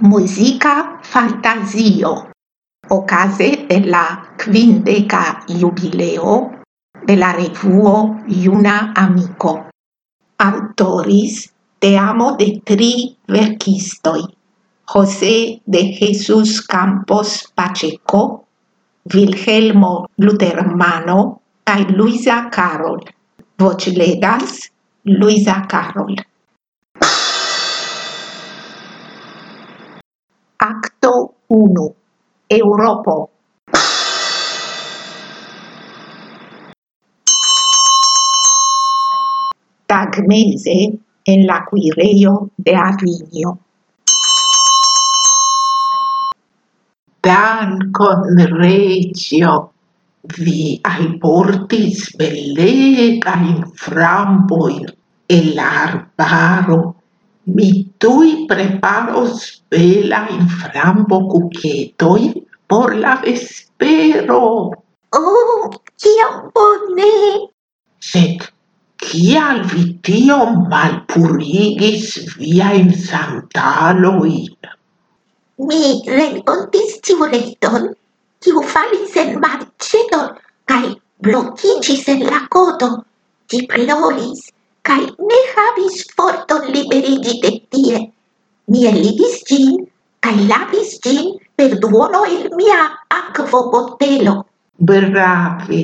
Musica Fantasio Ocase de la quindeca jubileo de la revuo Iuna Amico. Autoris te amo de tri verkistoi José de Jesús Campos Pacheco Vilhelmo Lutermano e Luisa Carol. Voce legas Luisa Carol. Acto 1 Eŭropo. Tagmeze en la kuirejo de Avinjo. Dankon Reggio, vi alportis belegajn frampojn el la arbaro. Mi tui preparos bela in frambo cucetoi por la vespero. Oh, kiam bone! Sed, kial vi tio malpurigis viain santaloin? Mi rencontis ciuleton, kiu falis en marceton, cae blocigis en la coto. Ti ploris, cae ne habis forton liberigi de tie. Mi eligis gin, cae lavis gin per duono il mia aquo botelo. Brave,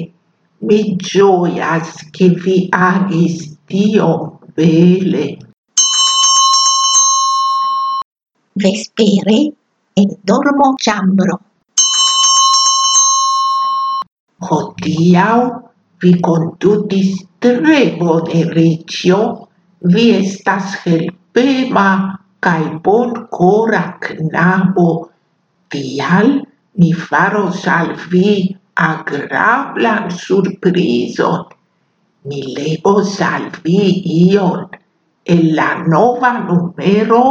mi gioias che vi agis tio bele. Vespere en dormo ciambro. Hodiau vi condutis recio, vi estas helpema cae bon cora knabo, tial mi faros al vi agrablan surprison. Mi legos al vi ion en la nova numero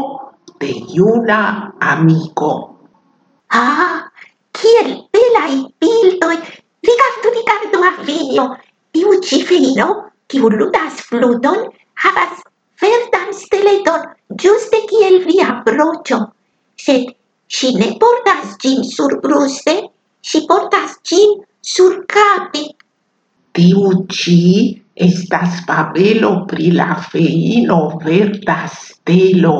de Iuna Amico. Ah, kiel belai bildoi! Rigardu, rigardu, Avinio! tiu ci filino, kiu ludas fluton, havas verdan steleton, giuste kiel via brocio. Sed si ne portas gin sur bruste, si portas gin sur capi. Tiu ci estas fabelo pri la feino verda stelo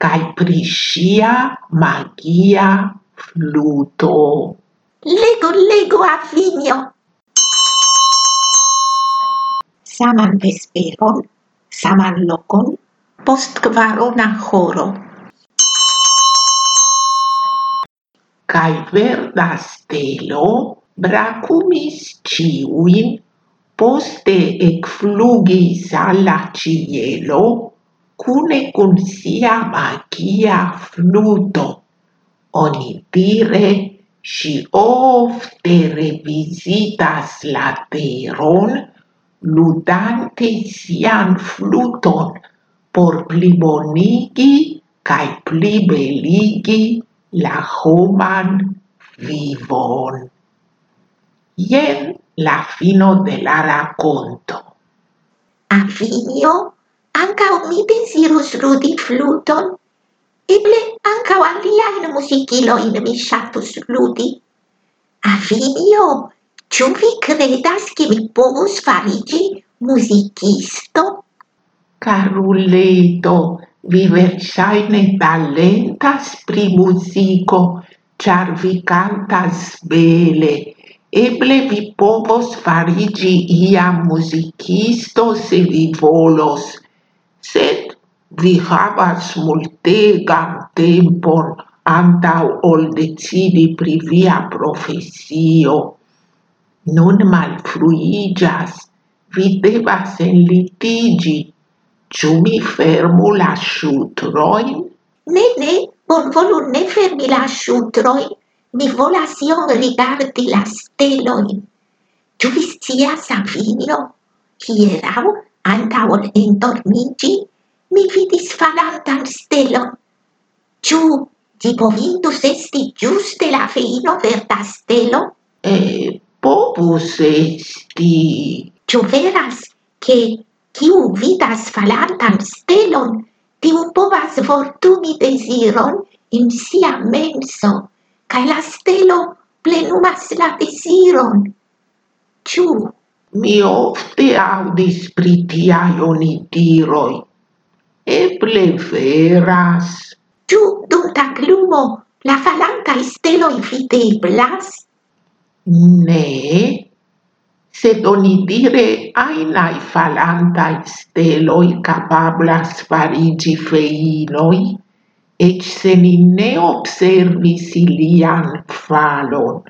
cae pri sia magia fluto. Lego, lego, avinio! saman vesperon, saman locon, post quarona horo. Cai verda stelo bracumis ciuin, poste ecflugis alla cielo, cune cum sia magia fluto. Oni dire, si ofte revisitas la teron, ludante sian fluton por plibonigi cae plibeligi la homan vivon. Ien la fino de la raconto. Anfinio, anca mi pensirus ludi fluton, eble anca aliaen musiciloin mi shatus ludi. Anfinio, Ciu vi credas che mi povus farigi musicisto? Caruleto, vi versaine talentas pri musico, char vi cantas bele. Eble vi povos farigi ia musicisto se vi volos, sed vi havas multegan tempon antau ol decidi pri via profesio non malfruigas, vi devas enlitigi. Ĉu mi fermu la ŝutrojn? Ne, ne, bonvolu ne fermi la ŝutrojn. Mi volas ion rigardi la steloin. Ĉu vi scias, Avino? Hieraŭ, antaŭ ol mi vidis falantan stelon. Ĉu ti povintus esti giuste la feino verda stelo? Eh, povus esti. Ciu veras, che kiu vidas falantan stelon, tiu povas fortumi desiron in sia menso, cae la stelo plenumas la desiron. Ciu? Mi ofte audis pritiai tiaj onidiroj. Eble veras. Ciu dum taglumo la falantaj steloj videblas? ne, sed onidire ainai falantai steloi capablas farigi feinoi, ec se ni ne observis ilian falon.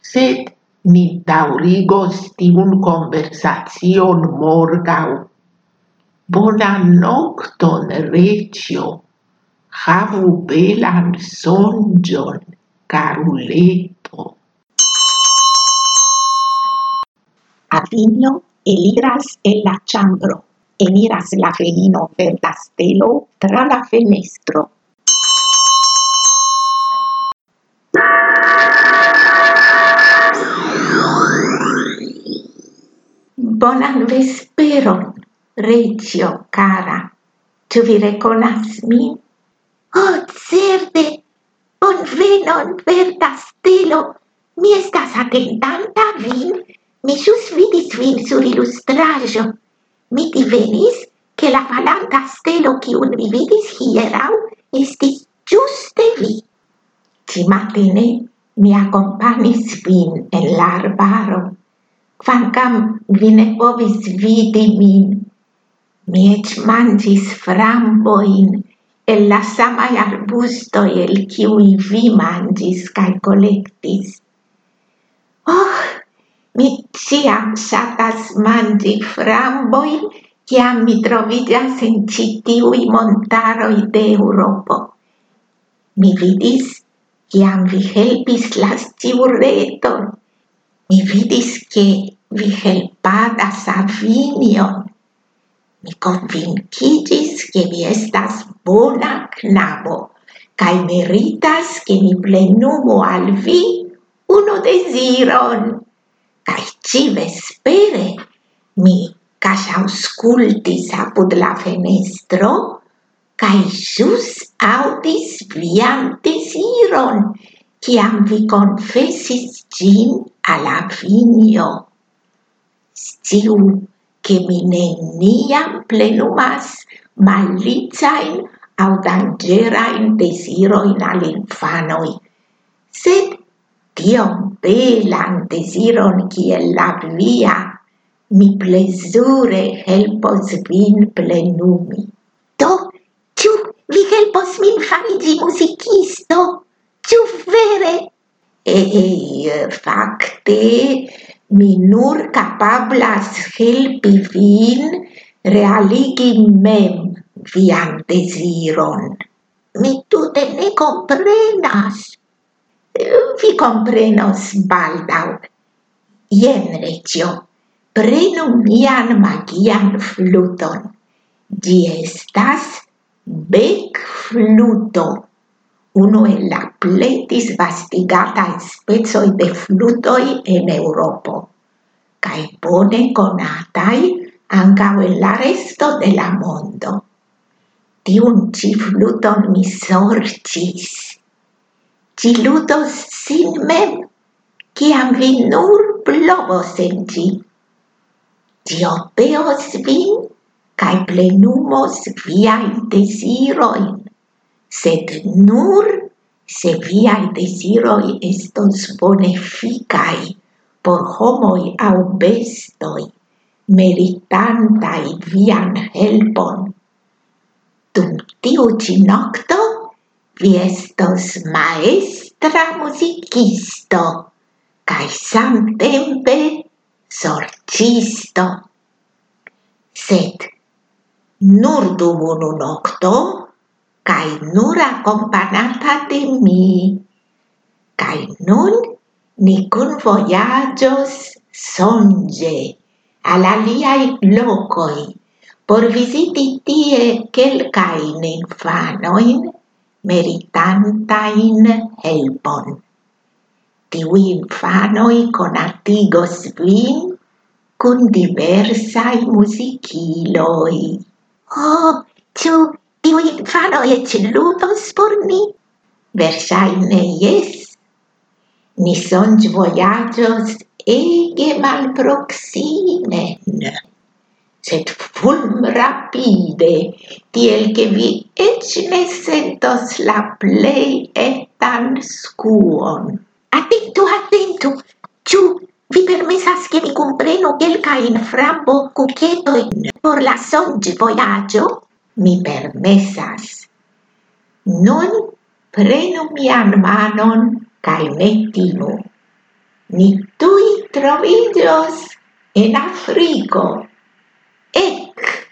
Sed ni taurigos tiun conversazion morgau. Bonan nocton, recio, havu belan sonjon, caruleto. Avinio eliras el la chambro. Eniras la felino per la stelo tra la fenestro. Bonan vesperon, Reggio, cara. Tu vi reconas min? Oh, certe! Bon venon per la stelo! Mi estas attendanta vin Mi sus vidis vin sur illustrajo. Mi divenis, che la falanta stelo kiun vi vidis hierau estis giuste vi. Cimatine mi accompagnis vin en l'arbaro. Quancam vi ne povis vidi min, mi ec mangis framboin el la samai arbustoi el ciui vi mangis cae collectis. Oh, Mi ciam satas mangi framboin, ciam mi trovigas in citiui montaroi de Europo. Mi vidis, ciam vi helpis las stiureton. Mi vidis che vi helpadas Avinion. Mi convincigis che vi estas bona knabo, cae meritas che mi plenumo al vi uno desiron. Si vespere mi cas auscultis apud la fenestro, cae sus audis vian desiron, ciam vi confessis gin alla finio. Sciu che mi neniam plenumas malicain au dangerain desiroin al infanoi, sed tiom belan desiron kiel la via, mi plezure helpos vin plenumi. Do, ciu vi helpos min farigi musicisto? Ciu vere? Ei, facte, mi nur capablas helpi vin realigi mem vian desiron. Mi tute ne comprenas vi comprenos baldau. Ien, regio, prenu mian magian fluton. Gi estas bec fluto, uno el la pletis vastigata spezoi de flutoi en Europo, cae bone conatai ancao en la resto de la mondo. Tiun ci fluton mi sorcis, vi ludos sin mem, ciam vi nur blovos en ci. Ci obeos vin, cae plenumos viai desiroin, sed nur se viai desiroi estos boneficai por homoi au bestoi, meritantai vian helpon. Dum tiu ci nocto, vi estos maestra musicisto cae samtempe sorcisto. Sed nur dum unu nocto cae nur accompagnata de mi. Cae nun ni cun voyagios songe al aliai locoi por visiti tie quelcain infanoin meritantain helpon. Tiui infanoi conatigos vin cun diversai musiciloi. Oh, ciu tiui infanoi ec ludos por ni? Versaine yes. Ni sonj voyagios ege malproximen sed fulm rapide, tiel che vi ec ne sentos la plei etan scuon. Attentu, attentu, ciu vi permesas che vi compreno quelcain frambo cucetoin por la songi voyaggio? Mi permesas. Non prenu mian manon cae ne timu. Ni tui trovidios in Africo. ik.